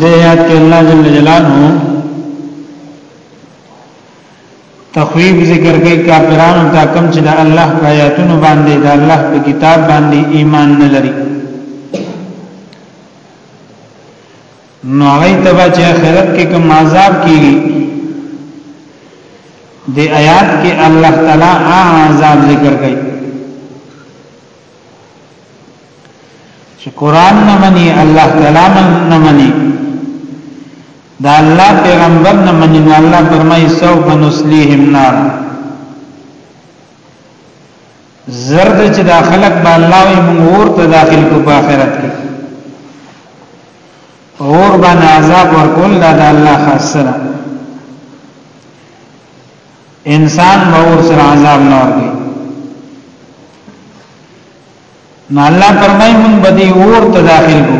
دې یاد کې الله جل جلاله تخویب ذکر کوي کافرانو ته کم چې د الله په آیاتونو باندې د الله په کتاب باندې ایمان نه لري نو هغه تبا چې آخرت کې کوم عذاب کیږي د آیات کې الله تعالی عذاب ذکر کوي چې قران نه مني الله تعالی نه مني دا الله پیغمبر نه مني نو الله فرمایي سو بنسلیهم نار زرد چې دا خلق به الله یې مور ته داخل کو په آخرت کې اور باندې عذاب ورکول دا د الله خاصه انسان به ور سره عذاب نه ورګي نو الله فرمای مون بدی اور ته داخل کو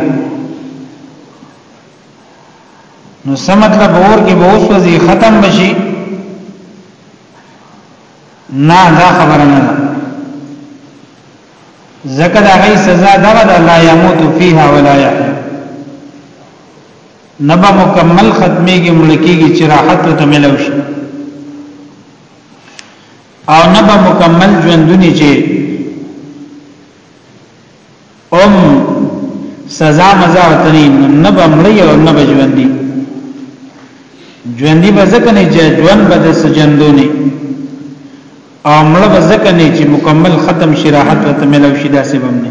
نو څه مطلب اور کې به اوس وځي ختم بشي نه دا خبره نه ده زکه دا غي سزا دغه د لا يموت فيها ولا يحيى نه به مکمل ختميږي ملکيږي چې راحت ته ملو شي او نه به مکمل ژوندونی چې ام سزا مزا وتنی نه به مړی او نه به ژوندۍ ژوندۍ به ځکه نه چې ژوند به د سجندونی او مړ به ځکه نه چې مکمل ختم شي راحت ته ملو شي داسې بم نه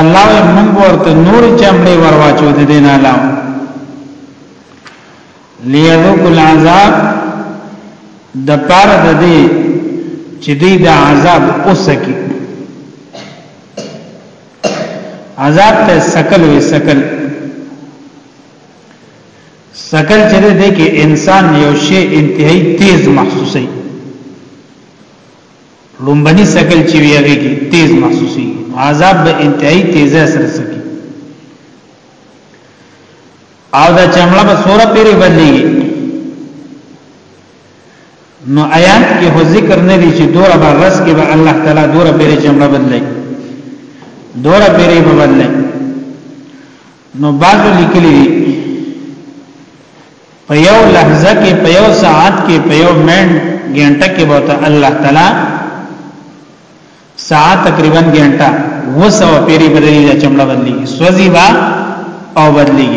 الله وي موږ ورته نور چمړې ورواچو د دین الله لیذوق العذاب د پار د دې چې دې د عذاب اوسکی عذاب ته سکل وي سکل سکل چې دې کې انسان یو شی انتهایی تیز محسوسي لومبني سکل چې وی هغه کې تیز محسوسي عذاب به انتهایی تیزه سره سکی او دا چمړه به سوره پیری بدلیږي نو آیات کې هو ذکر نه دي چې دوره به رس کې به الله تعالی دوره پیری چمړه بدلای دوره پیری به بدلای نو بعد لیکلی دی په یو لحظه کې په یو ساعت کې په یو منټ غنټه کې به ته الله تعالی ساعت تقریبا غنټه وسو پیری بدلی دا چمړه بدلی سوزی با او بدلی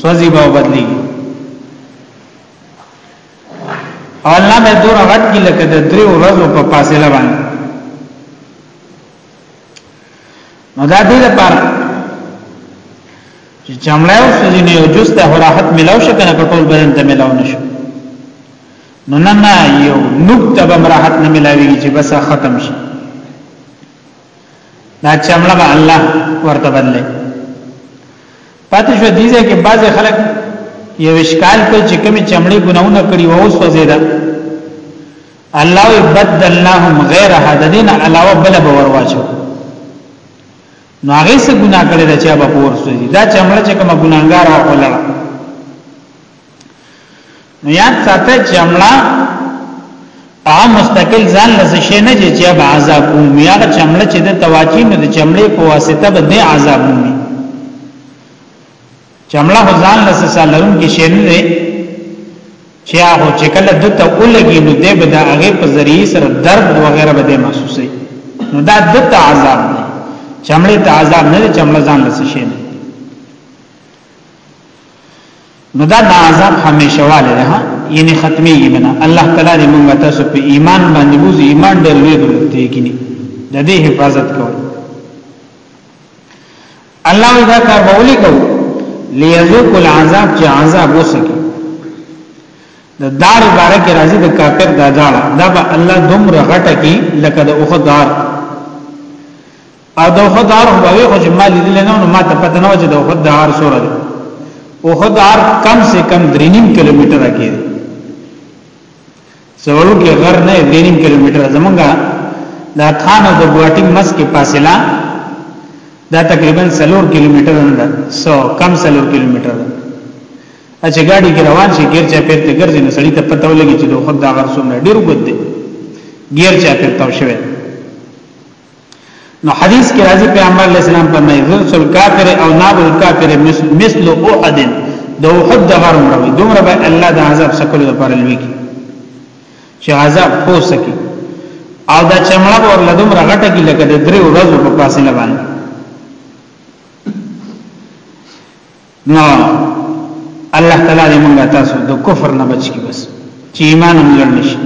سوزی با او بدلی او الله به دور غټ کې لکه د درې ورځو په فاصله باندې نو دا دې لپاره چې چمړای او سوزینه او جوست ته راحت ملاو شي کنه ټول بدن ته ملاو نشي نو نه نه یو نوک ته به راحت نه ملاوي چې بس ختم شي دا چمړه به الله ورته بدلې پاتې شو دیزه کې بعض خلک یو اشکال په چې کوم چمړي ګناونه کړی وو سوزیدا الله وی بدلناهم غیرها د دین علاوه بل به ورواچو نو هغه څه ګناه کړی دا چې به پور سوځي دا چې امر چې کوم ګناګار او خلل نو یاد ساته چې امر په مستقل ځان لزه شي نه چې به عذاب کوم یا چې امر چې د تواچی نو د چمړې په واسطه به د عذاب کوم چمړه خو ځان له څه سره لرونکي شی نه دی چې هغه چې کله د ته ولګي نو دی به د هغې په ذریعې سره درد وغیره به دی محسوسوي نو دا د ته عذاب دی چمړې ته عذاب نه دی چمړه ځان له څه شی نه نو دا د عذاب همیشه واله ده یعنی ختمي بنا الله تعالی دې موږ تاسو په ایمان باندې بوز ایمان ډېر لوی دی کینی د دې حفاظت کوو الله وی دا کار به ولي کو ليذوق العذاب چې عذاب وسکي د دار بارک راځي د کافر د دار دا به الله دومره غټه کی لکه د اوخه دار او د اوخه دار خو به خو جمال لیدل نه نو ما ته پته نه و چې د اوخه دار سره دی اوخه دار کم سے کم 3.5 کیلومتر کېږي سوړو کې غر نه دینیم کیلومتر زمونږه دا خان او د ګواټی مس کې فاصله دا تقریبا 3 کیلومتر ده 100 کم 3 کیلومتر ده چې ګاډي کې روان شي ګیر چا پیر ته ګرځي نو سړی ته پته ولګي چې دوه خدای غر سوم ډیر وګد دی ګیر چا پیر تاو شوی نو حدیث کې راځي پیغمبر علیه السلام فرمایي ذل کافر او ناب الکافر مثل احد د احد د غر مروي دومره به الله د عذاب سکلو لپاره لوي کی چې عذاب خو سکی او دا چمړه ور لدم رغټه کی لکه د درې ورځو په فاصله باندې نو الله تعالی دې موږ تاسو د کفر نه بچ کی بس چې ایمان هم لړ نشي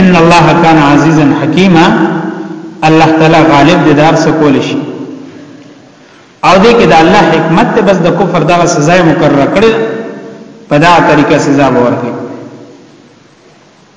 ان الله کان عزیزا حکیما الله تعالی غالب دې دار څه کول شي او دې کې د الله حکمت ته بس د کفر دا سزا مقرره کړې په دا طریقه سزا ورکړي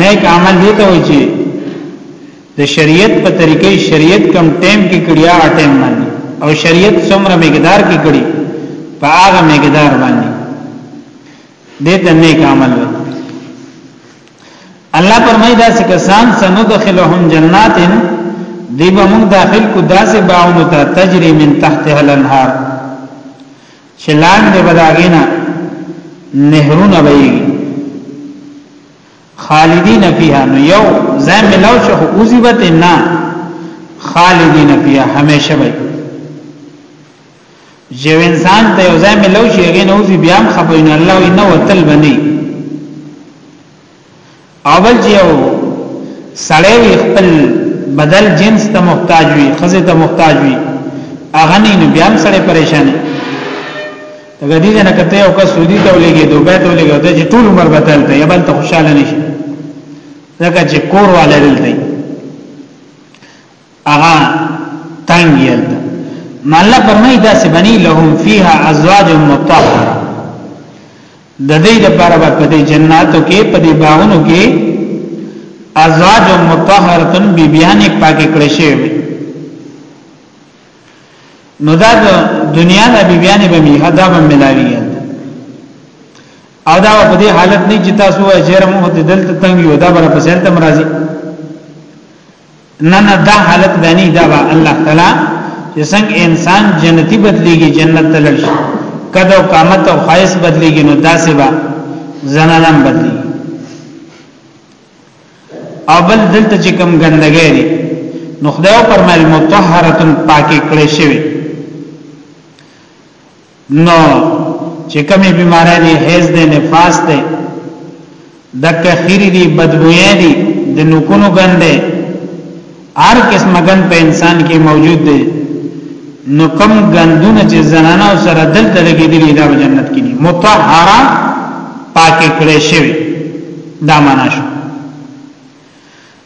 نیک عمل دې ته وایي چې د شریعت په طریقې شریعت کم ټیم کې کړی هغه ټیم باندې او شریعت څومره مقدار کې کړی په هغه مقدار باندې دې ته نیک عمل وایي الله فرمایي دا چې کسان سندخلهم جنات دی به موږ داخل کو داسې باونو ته تجری من تحتها الانهار چې لاندې به د هغې نه نهرونه بهېږي خالدین فیها نو یو ځای ملاو شو خو اوزی به ته نه خالدین فیها همیشه به یو انسان ته یو ځای ملاو شي هغې نه اوزی بیا هم خپوین الله وي نه وتل بنی اول چې یو سړی وي خپل بدل جنس ته محتاج وي خزه ته محتاج وي هغه نه نو بیا هم سړی پریشان دی دا دې نه کته یو کس سعودي ته ولېږي دوبه ته ولېږي دا چې ټول عمر بدل ته یا بل ته خوشاله نشي ځکه چې کور والے دلته هغه تنگ یلته مالا فرمای دا سی بنی لهم فیها ازواج مطهره د دې لپاره په دې جناتو کې په دې باغونو کې ازواج مطهرتن بیبیان پاک کړي شي نو دا دنیا د بیبیان به می حدا به ملاوی او دا په دې حالت نه چې تاسو وایئ چې موږ ته دلته تنګ یو دا بر په سر تم راځي نه نه دا حالت باندې دا با الله تعالی چې څنګه انسان جنتی بدليږي جنت ته لړ شي کدو قامت او خایس بدليږي نو دا سبا زنانم بدلي او بل دلته چې کم ګندګي دي نو خدای پرمایل مطهره پاکي کړې شوی نو چې کمی بیماری دی حیز دی نفاس دی دک خیری دی بدبوئی دی د نکونو گنده هر قسم گن په انسان کې موجود دی نو کم گندونه چې زنانه سره دلته لګې دی دا جنت کې دي مطهره پاکه کړې شوی دا معنا شو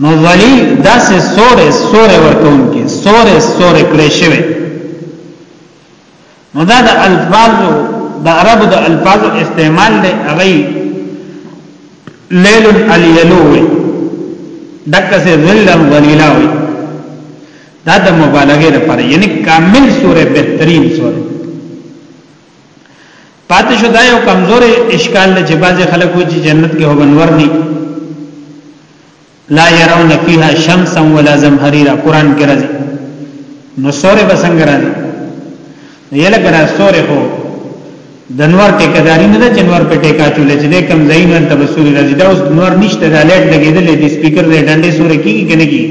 نو ولی داسې سورې سورې ورکون کې سورې سورې کړې شوی نو دا د الفاظو د عربو د الفاظو استعمال دی هغه لیل الیلو وي دکه سه ذل ذلیلا وي دا د مبالغه لپاره یعنی کامل سورې بهترین سورې پاتې شو دا یو کمزورې اشکال نه چې بعضې خلک وایي چې جنت کې هوبنور نه لا يرون فيها شمسا ولا زمهريرا قران کې راځي نو سورې بسنګ راځي یله ګرا سورې هو د نور ټیکداري نه ده چې نور په ټیکا چولې چې د کم ځای نه ته بسوري راځي دا اوس نور نشته د لایټ لګېدلې د سپیکر د ډنډې سورې کیږي کنه کیږي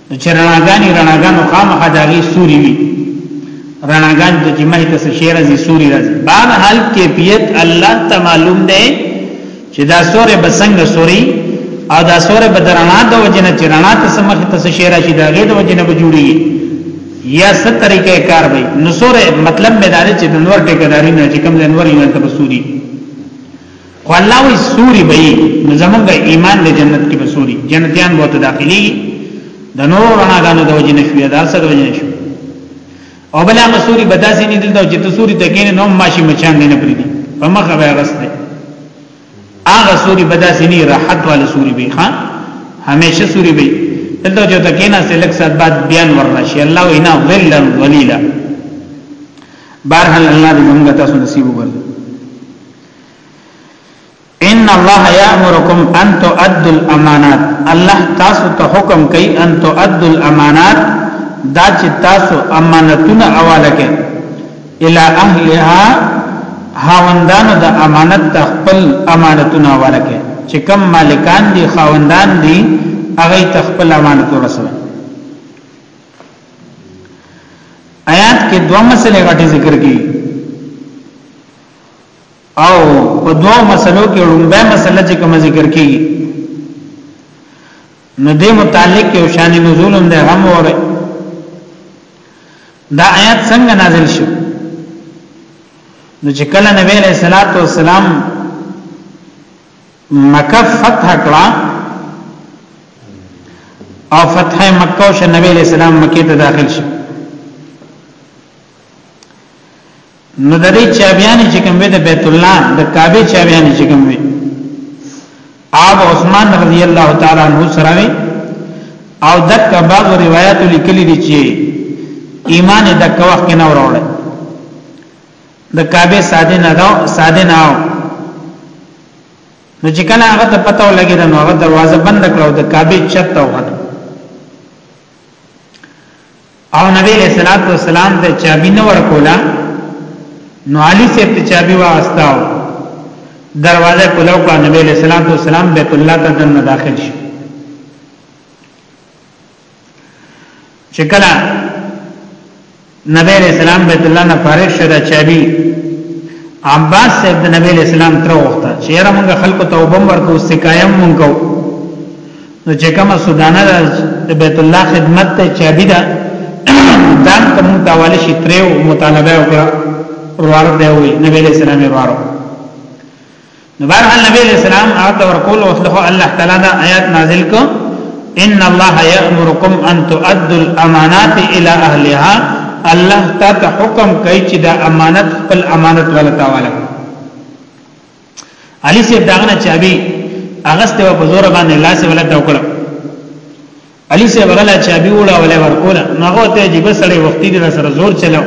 نو چې رڼاګانې رڼاګانو خامخا داغي سوري وي رڼاګان د جمعې ته شعر زی سوري راځي بهر حال کیفیت الله ته معلوم دی چې دا سورې بسنګ سوري او دا سورې بدرنا د وجنه چې رڼا ته سمخ ته شعر شي داغه د وجنه به جوړي یا ست طریقې کار وي نو سورې مطلب مې دا چې د نور ټکداري نه چې کوم د نور یو ته سوري خو الله وی سوري به نو زمونږ ایمان د جنت کې به سوري جنتیان به ته داخلي د نور رڼاګانو د وجې نشوي د اثر وجې نشوي او بلا مسوري بداسي نه دلته چې تسوري تکین نو ماشي مچان نه پرې دي په مخه به غسته هغه سوري بداسي نه راحت والا سوري به ها همیشه سوري به دلته چې تکینا سلک سات بعد بیان ورنشي الله وینا ظلا ذلیلا بارحال الله دې موږ تاسو نصیب وکړي ان الله یامرکم ان تؤدوا الامانات الله تاسو ته حکم کوي ان تؤدوا الامانات دا چې تاسو امانتونه حواله کړئ الی اهلها هاوندانو د امانت ته خپل امانتونه حواله کړئ چې کم مالکان دي خاوندان دي هغه ته خپل امانت ورسوي آیات کې دوه مسلې غټي ذکر کړي او په دوه مسلو کې لومبه مسله چې کوم ذکر کیږي نو دې متعلق یو شان نزول هم ده هم وره دا آیات څنګه نازل شو نو چې کله نبی علیہ الصلوۃ والسلام مکه فتح کړه او فتح مکه او نبی علیہ السلام مکه ته داخل شو نو د دې چابيانې چې کوم وي د بیت الله د کعبه چابيانې چې کوم وي آب عثمان رضی الله تعالی عنہ سره وي او دک بعض روایت لیکلي دي چې ایمان دک وخت کې نه وروړ د کعبه ساده نه دا ساده نه نو چې کله هغه ته پته ولګی نو هغه دروازه بند کړو د کعبه چت ته وخت او نبی علیہ الصلوۃ والسلام ته چابي نه ورکولا نو علي سیب ته چابي واستاو دروازه کولاو کا نبی علیہ الصلوۃ والسلام بیت الله ته دنه داخل شي چکلا نبی علیہ السلام بیت الله نه فارغ شو دا چابي عباس صاحب د نبی علیہ السلام تر وخته چیرې موږ خلکو توبه ورکو سکایم موږ کو نو چې کومه سودانه ده د بیت الله خدمت ته چابي ده ځان ته مونږ ته والي شي تریو مطالبه وکړه روار دی وي نبی له سلام روارو نو بهرحال نبی له سلام هغه ورکول او خلق الله تعالی دا آیات نازل کو ان الله یامرکم ان تؤدوا الامانات الى اهلها الله تعالی حکم کوي چې دا امانت خپل امانت ولتا والا علي سیب داغنه چابي اغسته په زور باندې لاس ولا تا وکړه علي سیب غلا چابي وړه ولا ورکوله نغه ته جیب سره وختي در سره زور چلاو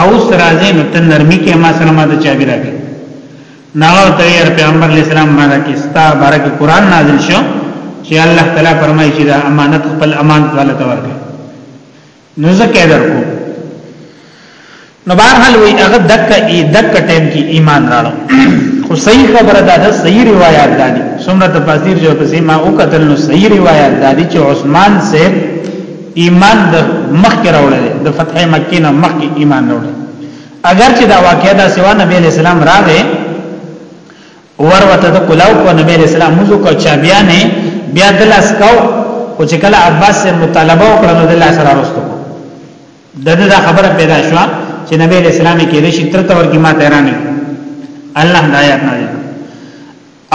او سره ځین ته نرمي کې ما سره ما ته چابي راکې ناو ته یې پیغمبر علی السلام باندې کې ستا بارک قران نازل شو چې الله تعالی فرمایي چې دا امانت خپل امانت والا ته ورکړي نو زکه درکو نو بهرحال وی هغه دک ای دک ټیم کې ایمان راړو خو صحیح خبره ده دا صحیح روایت ده څومره تفاسیر جو پسې ما او قتل نو صحیح روایت ده چې عثمان صاحب ایمان د مخ کې راوړل د فتح مکه نه مخ کې ایمان راوړل اگر چې دا واقعیا دا سوا نبی اسلام راغې ور وته د کلاو کو نبی علیہ السلام موږ کو چا بیا نه بیا د لاس کو او چې کله عباس سے مطالبه وکړه نو د لاس را رسته کو دغه دا خبره پیدا شو چې نبی علیہ السلام کې د شتر تور کې ما تهرانی الله د آیات نه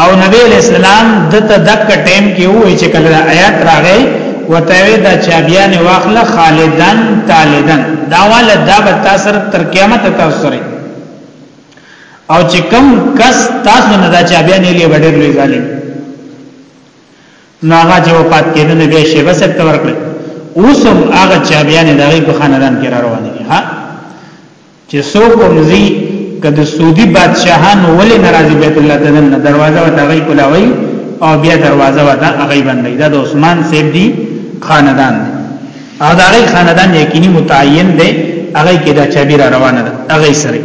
او نبی علیہ السلام د تدک ټیم کې وې چې کله آیات راغې وتاوی دا چا بیا نه واخله خالدن تالدن دا ول دا به تاسو تر قیامت تاسو سره او چې کم کس تاسو نه دا چا بیا نه لې وړې لوی ظالم نو هغه چې وفات کېده نه به شي بس ته ورکړي اوسم هغه چا بیا نه دغه په خاندان کې را روان دي ها چې سو کومزي کده سعودي بادشاہان ولې ناراضي بیت الله ته نه دروازه وته غي کولاوي او بیا دروازه وته غي باندې دا د عثمان سیب دي خاندان دی او دا غي خاندان یقیني متعین دی هغه کې دا چابي را روانه ده هغه سره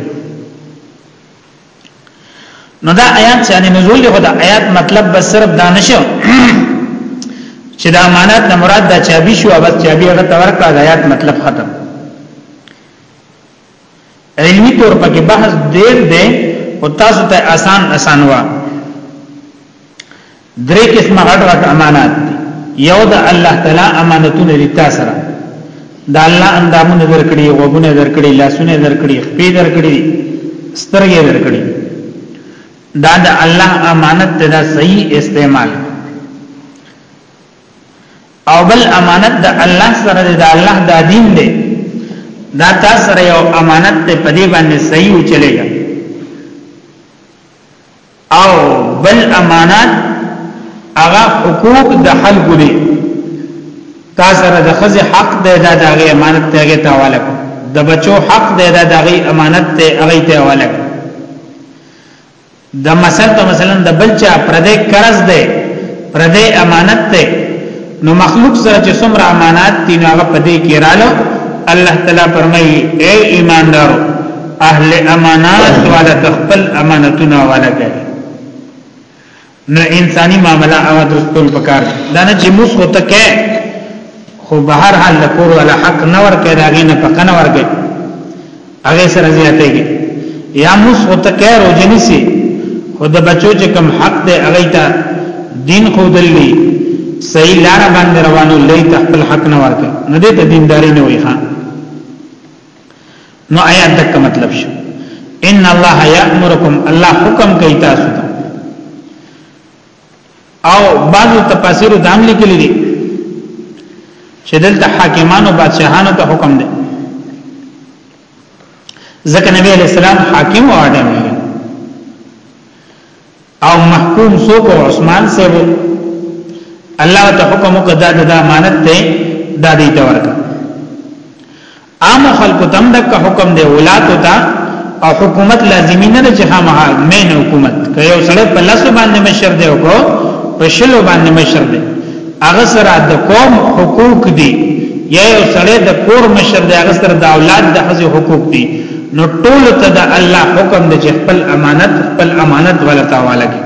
نو دا آیات چې ان نزول دی خدا آیات مطلب بس صرف دا نشو چې دا امانت نه مراد دا چابي شو او بس چابي هغه تور کړه آیات مطلب ختم علمی طور پکې بحث ډیر دی او تاسو ته آسان آسان وا درې قسمه غټ غټ امانات یو د الله تعالی امانتونه دي تاسو سره د الله اندامونه درکړي غوونه درکړي لاسونه درکړي خپې درکړي سترګې درکړي دا د الله امانت ته صحیح استعمال او بل امانت د الله سره د الله د دین دی دا تاسو سره یو امانت ته په دې باندې صحیح وچلېږي او بل امانت هغه حقوق د خلکو دي تاسو سره د خزه حق دی دا د امانت ته هغه تاواله د بچو حق دی دا د امانت ته هغه تاواله د مثال په مثلا د بل چا پردې قرض دی پردې امانت دی نو مخلوق سره چې څومره امانات دي نو هغه پدې کې رالو الله تعالی فرمایي اے ایماندارو اهل امانات والا تخپل امانتونه والا کوي نو انساني معاملې هغه درست کول پکار دا نه چې موږ وته کې خو به هر حال لپاره ولا حق نه ورکې دا غي نه پکا نه ورکې هغه سره زیاتې کې یا موږ وته کې روزنی سي خود بچو چې کم حق دی هغه ته دین خو دلی صحیح لار باندې روانو لې ته خپل حق نه ورکې نه دې ته دینداري نه وي خان نو آیات دک مطلب شو ان الله یامرکم الله حکم کوي تاسو ته او بعضو تفاسیر دام لیکلي دي چې دلته حاکمانو بادشاهانو ته حکم دی ځکه نبی علیہ السلام حاکم او عادم او محکوم سوق او عثمان صاحب الله ته حکم وکړه د امانت ته د دې تور عام خلق تم د حکم دی اولاد ته او حکومت لازمی نه چې خامها مین حکومت که یو سړی په لاسو باندې مشر دی او کو په شلو باندې مشر دی هغه سره د قوم حقوق دي یا یو سړی د کور مشر دی هغه سره د اولاد د حق حقوق دي نو ټول ته د الله حکم دی چې خپل امانت خپل امانت ولا تعالی کی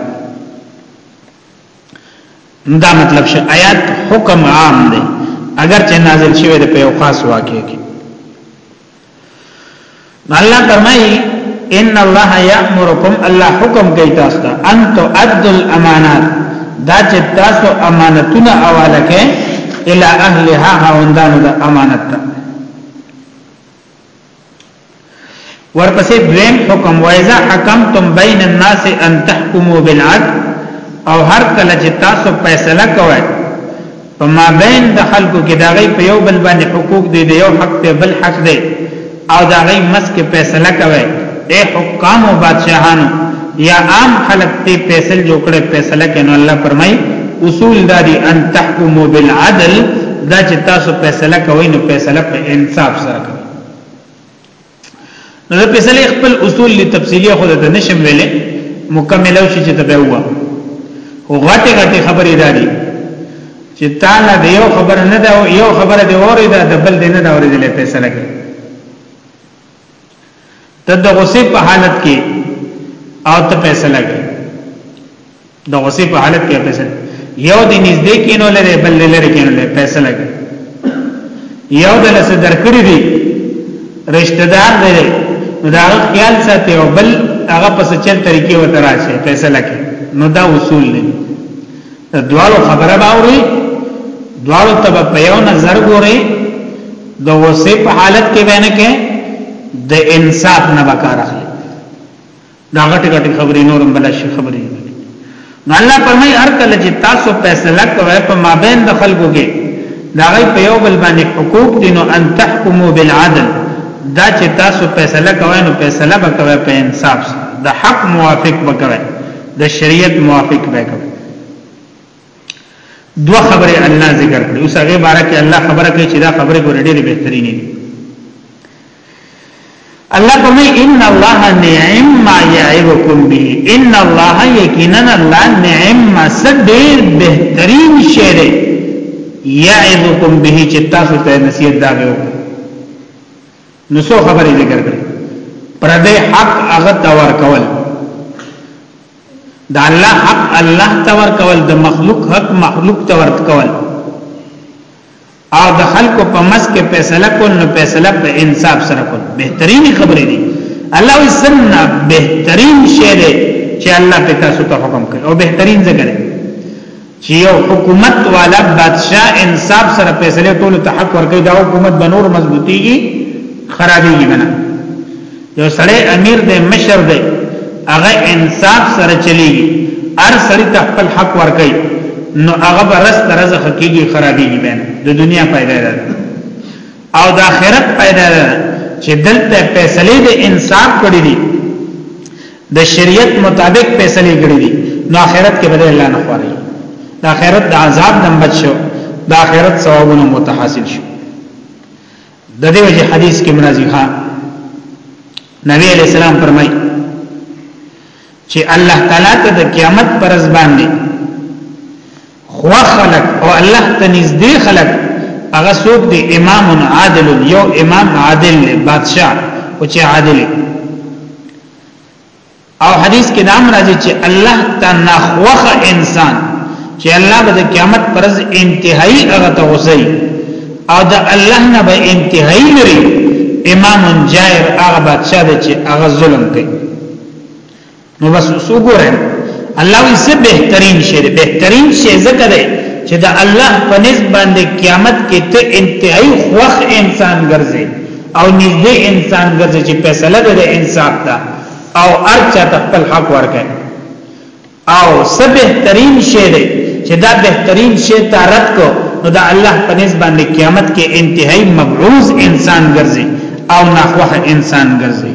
دا مطلب شي آیات حکم عام دی اگر چې نازل شوی د په یو خاص واقع کې الله فرمایي ان الله یامرکم الله حکم کوي تاسو ته ان تؤدوا الامانات دا چې تاسو امانتونه اواله کې الی اهلها هوندانو د امانت ته ورپسې دویم حکم وایزا حکمتم بین الناس ان تحکموا بالعدل او هر کله چې تاسو فیصله کوئ په ما بین د خلکو کې دا غي په یو بل باندې حقوق دي د یو حق په بل حق دي او دا غي مس کې فیصله کوي اے حکام او بادشاہانو یا عام خلق ته فیصل جوړ کړي فیصله کینو الله فرمای اصول دادی ان تحکمو بالعدل دا چې تاسو فیصله کوئ نو فیصله په انصاف سره کوئ نو د فیصله خپل اصول لی تفصیلی خو د نشم ویلې مکمل او شي چې ته ووا او غټه غټه خبرې دادی چې تعالی د یو خبر نه دا یو خبره دی اوري دا د بل دی نه دا اوري د فیصله کوي ته د غصې په حالت کې او ته فیصله کې د غصې په حالت کې فیصله یو د نږدې کینو لري بل لري کینو لري فیصله کې یو د لسه درکړي دي رشتہ دار دی نو دا خیال ساتي او بل هغه په سچل طریقې وته راشي فیصله کې نو دا اصول نه دوالو خبره باوري دوالو تب په یو نظر ګوري د وسې په حالت کې بینه کې د انصاف نه بکار اخلي دا غټ غټ خبرې نورم بل شي خبرې نو الله پرمای هر کله چې تاسو فیصله کوئ په مابین د خلکو کې دا غي په یو بل باندې حقوق دي نو ان تحکمو بالعدل دا چې تاسو فیصله کوئ نو فیصله وکوي په انصاف د حق موافق وکوي د شریعت موافق به کوي دو خبره الله ذکر کړي اوس هغه باره کې الله خبره کوي چې دا خبره ګور ډېره بهترینه دي الله کومي ان الله نعم ما يعظكم به ان الله یقینا الله نعم ما سدیر بهترین شی دی يعظكم به چې تاسو ته نصیحت دا وکړي نو څو خبرې ذکر کړې پر دې حق هغه تور کول دا الله حق الله تور کول د مخلوق حق مخلوق تور کول او د خلکو په مس کې فیصله کول نو فیصله په انصاف سره کول بهترین خبرې دي الله وی سننا بهترین شی دی چې الله په تاسو ته حکم کوي او بهترین ځای چې یو حکومت والا بادشاہ انصاف سره فیصله ټول ته حق ورکړي دا حکومت به نور مضبوطيږي خرابيږي بنا یو سړی امیر دی مشر دی هغه انصاف سره چلیږي هر سړی ته خپل حق ورکړي نو هغه برس درز حقيقي خرابيږي بنا د دنیا پیدا ده او د آخرت پیدا ده چې دلته فیصله د انصاف کړی دي د شریعت مطابق فیصله کړې دي نو آخرت کې بدل الله نه خوري د آخرت د عذاب نه بچ شو د آخرت ثوابونه متحاصل شو د دې وجه حدیث کې مرضی ها نبی علیہ السلام فرمای چې الله تعالی ته د قیامت پر ځبان دي خو خلق او الله ته نږدې خلق هغه څوک دی امام عادل یو امام عادل دی بادشاہ او چې عادل او حدیث کې نام راځي چې الله ته نخوخ انسان چې الله به د قیامت پرز انتهایی هغه ته وسی او د الله نه به انتهایی لري امام جائر هغه بادشاہ دی چې هغه ظلم کوي نو بس اوس وګورئ الله وی سه بهترین شی دی بهترین شی زکه دی چې د الله په نسبت باندې قیامت کې ته انتهایی خوخ انسان ګرځي او نږدې انسان ګرځي چې فیصله به د انصاف ده او ارچا خپل حق ورکړي او سه بهترین شی دی چې دا بهترین شی تارت کو نو د الله په نسبت باندې قیامت کې انتهایی مبعوث انسان ګرځي او ناخوخ انسان ګرځي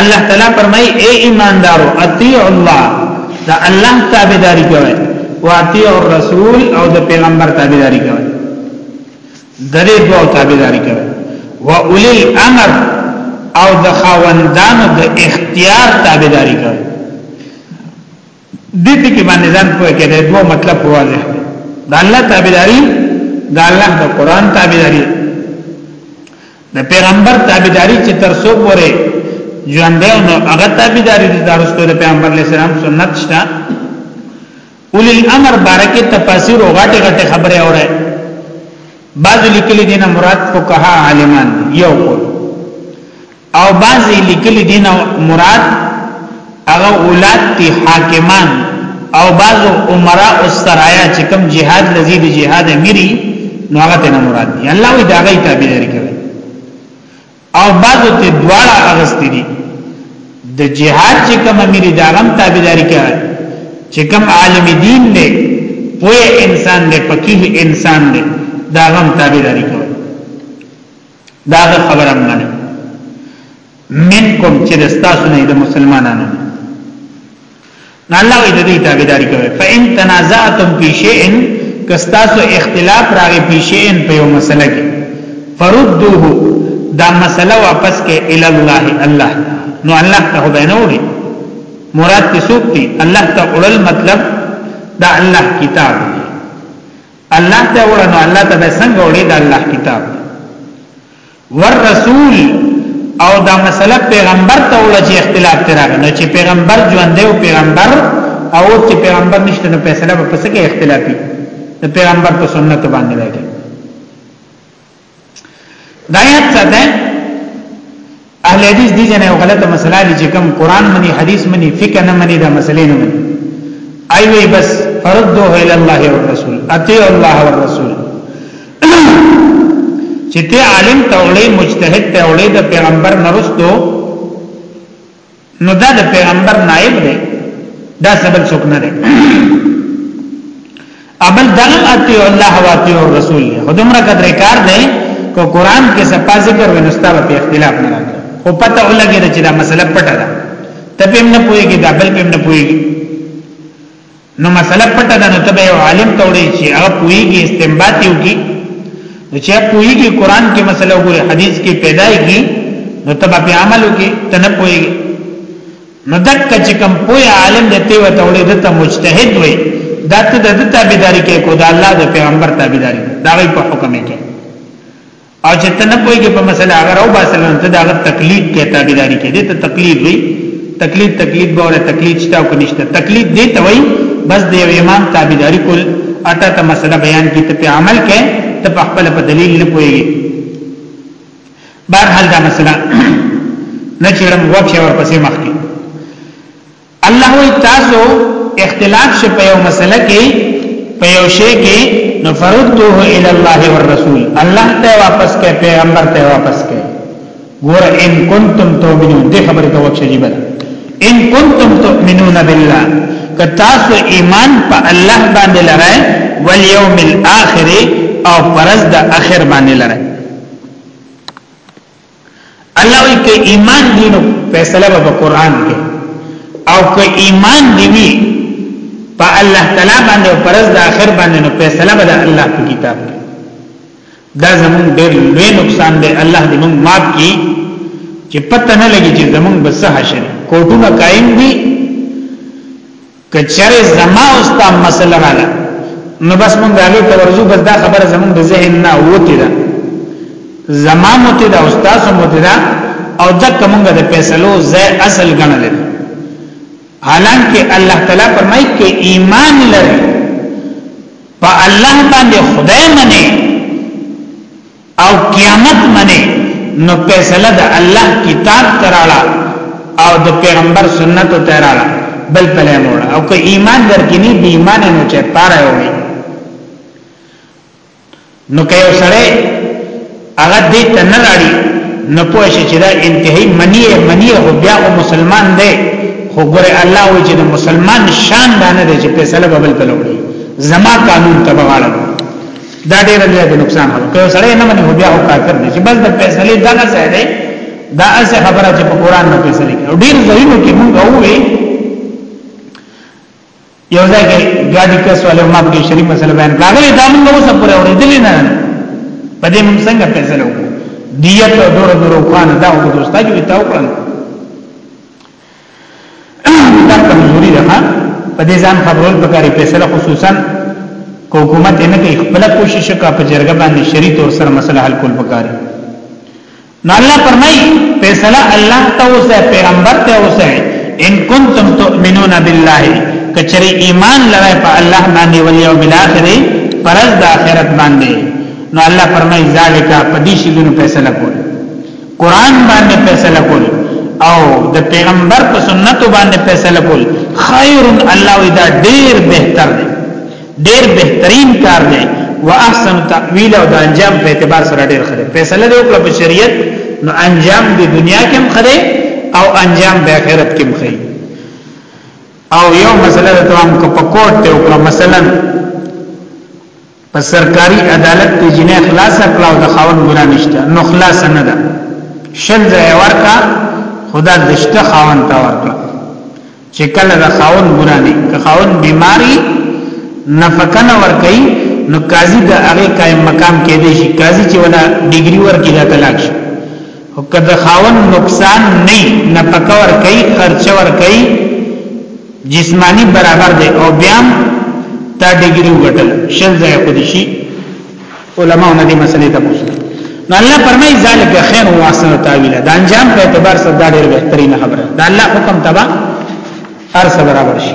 الله تعالی فرمای اے ایماندارو اطیع الله دا الله تابعداري کوي واطیع الرسول او د پیغمبر تابعداري کوي درې دوه تابعداري کوي واولی الامر او د خاوندانو د اختیار تابعداري کوي دې ټکی باندې ځان پوهه کړي دوه مطلب واضح دی د الله تابعداري د الله د قران تابعداري د پیغمبر تابعداري چې تر څو پورې ژوند دی نو هغه تابعداري د درسته د پیغمبر علی السلام سنت شته اول الامر بارکه تفاسیر او غټه غټه خبره اوره بعض لیکلي دي نه مراد فقها عالمان یو قول او بعضی لیکلی دین مراد هغه اولاد تی حاکمان او بعضو عمراء او سرایا چې کوم جهاد لذید جهاد امیری نو هغه ته مراد دی الله وی دا غي تابعداري کوي او بعضو ته دواړه اغستی دي د جهاد چې کوم امیری دا غم تابعداري کوي چې کوم عالم دین دی پوهه انسان دی فقيه انسان دی دا غم تابعداري کوي دا خبره منه منکم چې تاسو نه د مسلمانانو نه الله دې دې تابعداري کوي فإن تنازعتم في شيء کستاسو اختلاف راغی په شيء په یو مسله کې فردوه دا مسله واپس کې ال الله الله نو الله ته بینوري مراد ته سوکتی الله ته اول مطلب دا الله کتاب الله ته وړه نو الله ته به څنګه وړي د الله کتاب والرسول او دا مسله پیغمبر ته وړه چې اختلاف تراغ نه چې پیغمبر ژوند دی او پیغمبر او چې پیغمبر نشته نو فیصله په پسې کې اختلافي د پیغمبر په سنت باندې راځي دا یاد ساته اهل حدیث دي جنه غلطه مسله دي چې کوم قران مني حدیث مني فقه نه مني دا مسلې نه مني ایوي بس فردوه الى الله والرسول اطيع الله والرسول چې ته عالم ته اولې مجتهد ته اولې د پیغمبر نرستو نو دا د پیغمبر نائب دی دا سبل څوک نه دی ابل دغم اتی الله و اتی الرسول دی خدمره قدر کار دی کو قران کې سپا ذکر ونستا په اختلاف نه راځي خو پته ولګی چې دا مسله پټه ده ته پم نه پويږي دا بل پم نه پويږي نو مسله پټه ده نو ته یو عالم ته وړي چې هغه پوېږي استنباط یو کی نو چې پوېږي قران کې مسله وګوري حدیث کې پیدایږي نو ته په عمل کې ته نه پوېږي نو دک چې کوم پوی عالم دې ته وته وړي د ته مجتهد وي دا ته د تابعداري کې کو دا الله د پیغمبر تابعداري دا غي په حکم کې او چې ته نه پوهیږي په مسله هغه راو باسل نو ته دا غو تقلید کې تابعداري کې دې ته تقلید وي تقلید تقلید به ولا تقلید شته او کنيشته تقلید دې ته وي بس دې امام تابعداري کول اته ته مسله بیان کې ته په عمل کې ته په خپل په دلیل نه پوهیږي بهر حال دا مسله نه چیرم وکه ورپسې مخکې الله وی تاسو اختلاف شې په یو مسله کې په یو شی کې نو فردوه الی الله والرسول الله ته واپس کې پیغمبر ته واپس کې ګور ان کنتم تؤمنون دې خبره ته وښه جیبه ان کنتم تؤمنون بالله که تاسو ایمان په الله باندې لرئ والیوم الاخر او پرز د اخر باندې لرئ الله وی که ایمان دی نو فیصله به قرآن کې او که ایمان دی وی په الله تعالی باندې او پرز د اخر باندې نو فیصله به الله په کتاب کې دا زمون ډېر لوی نقصان دی الله دې موږ معاف کړي چې پته نه لګي چې زمون بس حشر کوټونه قائم دي کچره زما او ستا مسله نه ده نو بس مونږ هغه ته ورزو بس دا خبره زمونږ د ذهن نه وتی ده زما مت ده او تاسو مت ده او دک مونږ د فیصلو زې اصل غنل حالانکه الله تعالی فرمایي کې ایمان لري په الله باندې خدای منه او قیامت منه نو فیصله د الله کتاب تراړه او د پیغمبر سنت تراړه بل پلې موړ او که ایمان درکینی بی ایمان نو چې پاره وي نو که یو سره هغه دې ته نه راړي نو پوه شي چې دا انتهایی منی منی او بیا او مسلمان دی خو ګره الله وی چې مسلمان شان باندې چې فیصله بل پلوړي زما قانون تبغاړه دا ډېر لوی د نقصان حل کوي سړی نه مني بیا او کافر دي چې بس د فیصله دغه څه دی دا اسه خبره چې په قران نه فیصله کوي ډېر ځایونو کې موږ وې یو ځای کې ګاډي کس والے ما په شریف مسله بیان کړل دا موږ اوس پورې اورېدل نه په دې موږ څنګه فیصله وکړو دیت او دور دور خوان دا او دوستاجو ته وکړل دا کمزوري ده په دې ځان خبرول پکاري فیصله خصوصا کو حکومت نه کوي خپل کوشش وکړه په جرګه باندې شریط او سر مسله حل کول پکاري نو الله فرمای فیصله الله ته اوسه پیغمبر ته اوسه ان کنتم تؤمنون بالله کچری ایمان لرای په الله باندې او یوم الاخر پرز د اخرت باندې نو الله فرمای ذالک پدیشي دونو فیصله کول قران باندې فیصله کول او د پیغمبر په سنت باندې فیصله کول خیر الله دا ډیر بهتر دی ډیر بهترین کار دی واحسن تعویل او د انجام په اعتبار سره ډیر خره فیصله دی وکړه په شریعت نو انجام د دنیا کې هم خره او انجام د آخرت کې هم خره او یو مسله ته هم کو په کوټ ته وکړه مثلا په سرکاري عدالت کې جنې خلاص کړه او د خاون ګناه نشته نو خلاص نه ده شل ځای ورکا خدا دشته خاون تا ورکا چې کله د خاون ګناه نه که خاون بیماری نفقه نه ورکي نو قاضي د هغه قائم مقام کې دی شي قاضي چې ولا ډیګري ورکړي دا طلاق شي او کده خاون نقصان نه نه پکور کوي خرچ ور کوي جسمانی برابر دی او بیا تا ډیګری وټل شل ځای خو دي شي علماء نه دي مسلې ته پوښتنه نو الله فرمای ذالک خیر او احسن تعویل دا انجام په اعتبار سره دا ډېر بهترین خبره دا الله حکم تبا هر څه برابر شي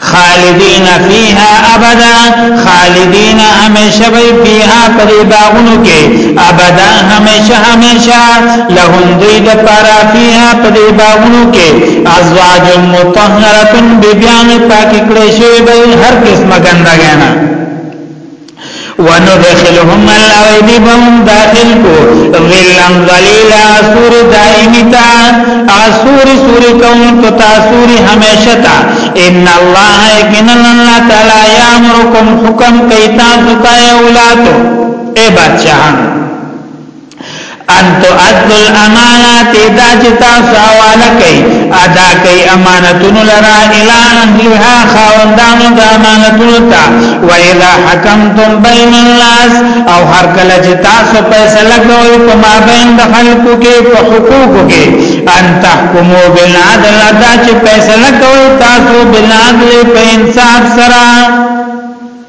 خالدین فیها ابدا خالدین همیشه وی فیها پر باغونو کې ابدا همیشه همیشه لهم دی د پارا فیها پر باغونو کې ازواج مطهره بیبیان پاک کړي شوی به هر قسمه ګندګانا وندخلهم الله ویدی بهم داخل کو ظلن ظلیلا سور دائمی تا آسور سور کون کتا سور ہمیشہ تا ان اللہ اکنن اللہ تعالی یامرکم حکم کئی تاسو تا اولادو اے بادشاہان ان تؤدوا الامانات دا چې تاسو حواله کوي ادا کوي امانتونو لرا الی اهلها خاوندانو د امانتونو ته و اذا حکمتم بین الناس او هر کله چې تاسو فیصله کوي په مابین د خلکو کې په حقوقو کې ان تحکمو بالعدل دا چې فیصله کوي تاسو بالعدل په انصاف سره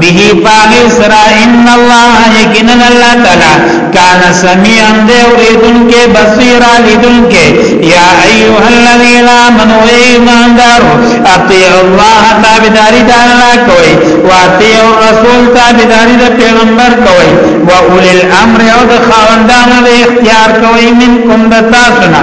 به پاغی سرا ان الله یقینا الله تعالی کان سمیعا دی اوریدن کې بصیر لیدن کې یا ایها الذین آمنوا ایماندار اطیع الله تابعداری د الله کوي واطیع الرسول تابعداری د پیغمبر کوي و اول الامر او د خاوندانو د اختیار کوي منکم د تاسو نه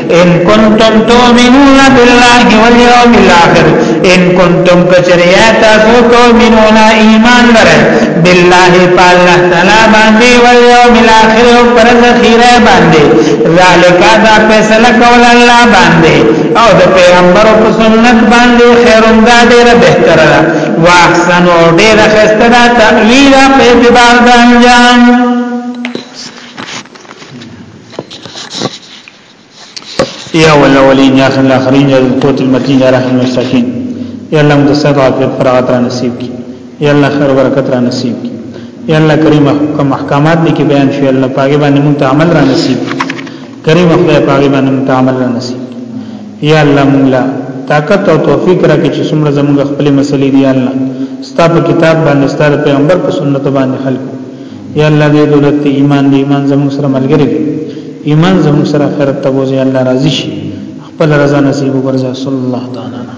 ان کنتم تؤمنون بالله واليوم الاخر ان کنتم کچریا تاسو تؤمنون ایمان لرئ بالله تعالی تعالی باندې واليوم الاخر او پر ذخیره باندې ذالک دا فیصله کول الله باندې او د پیغمبر په سنت باندې خیرون دا ډیر بهتر ده واحسن او ډیر خسته ده تأویل په اعتبار د انجام یا الاولین یا الاخرین یا القوت المتین یا رحم المستقیم یا الله د سبا عافیت پر عطا نصیب کی یا الله خیر برکت را نصیب کی یا الله کریم حکم احکامات دې کې بیان شي الله پاګې باندې مونږ ته عمل را نصیب کریم خدای پاګې باندې مونږ ته عمل را نصیب یا الله مونږ لا طاقت او توفیق راکې چې څومره زموږ خپل مسلې دی الله ستاسو کتاب باندې ستاسو پیغمبر په سنت باندې خلق یا الله دې دولت کې ایمان دې ایمان زموږ سره ملګری کړي ایمان زموږ سره آخرت ته بوزي الله راضي شي خپل رضا نصیب وګرځي صلی الله تعالی